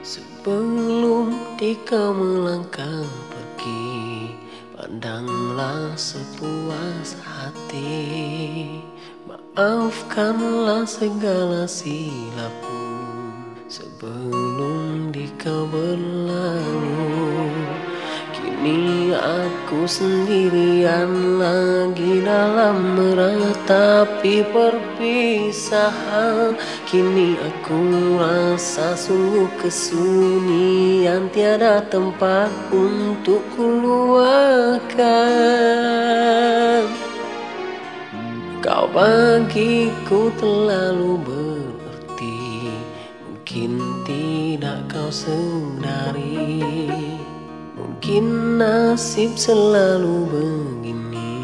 Sebelum dikau melangkah pergi Pandanglah sepuas hati. Maafkanlah segala silapku Sebelum dikau berlalu. Kini aku sendirian lagi dalam meratapi perpisahan. Kini aku rasa sungguh kesunyian Tiada tempat untuk keluarkan Kau bagiku terlalu berarti Mungkin tidak kau sedari Mungkin nasib selalu begini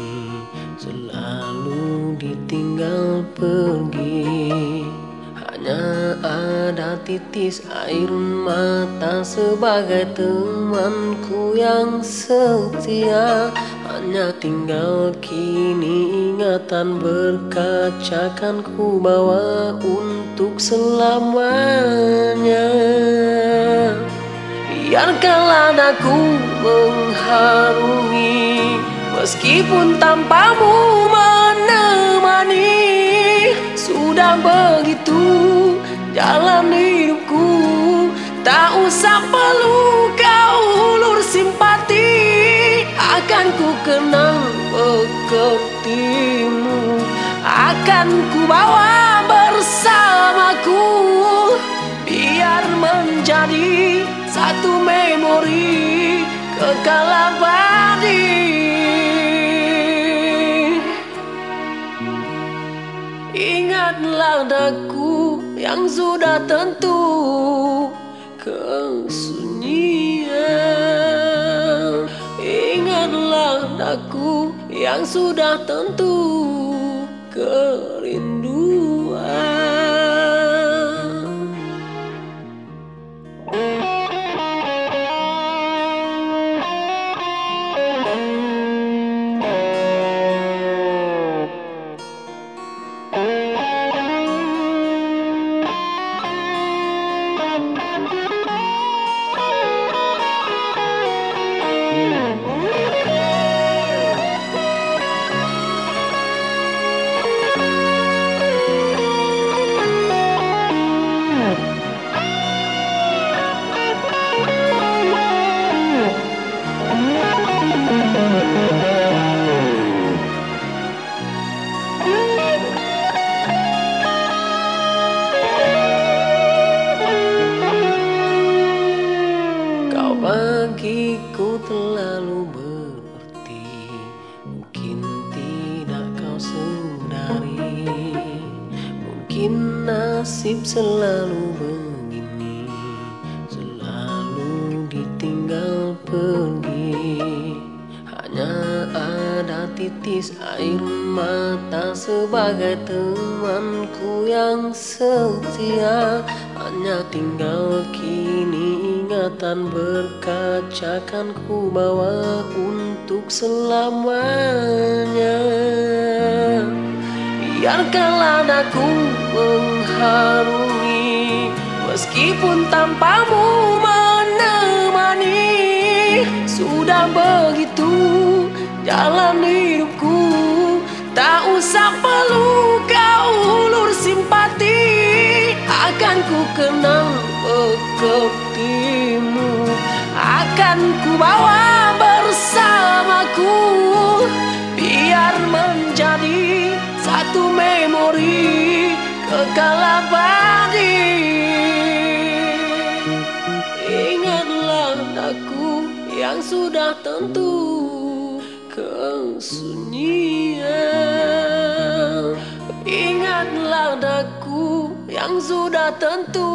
Selalu ditinggal pergi. Hanya ada titis air mata Sebagai temanku yang setia. Hanya tinggal kini ingatan berkaca Kan ku bawa untuk selamanya Biarkanlah aku mengharungi Meskipun tanpamu menemani. Sudah begitu jalan hidupku Tak usah perlu kau ulur simpati. Akan ku kenang pekertimu Akan ku bawa bersamaku. Biar menjadi satu memori kekal abadi Ingatlah daku yang sudah tentu kesunyian. Ingatlah daku yang sudah tentu kerinduan nasib selalu begini Selalu ditinggal pergi. Hanya ada titis air mata Sebagai temanku yang setia. Hanya tinggal kini ingatan berkaca Kan ku bawa untuk selamanya. Biarkanlah aku mengharungi Meskipun tanpamu menemani. Sudah begitu jalan hidupku Tak usah perlu kau ulur simpati. Akan ku kenang pekertimu Akan ku bawa yang sudah tentu kesunyian. Ingatlah daku yang sudah tentu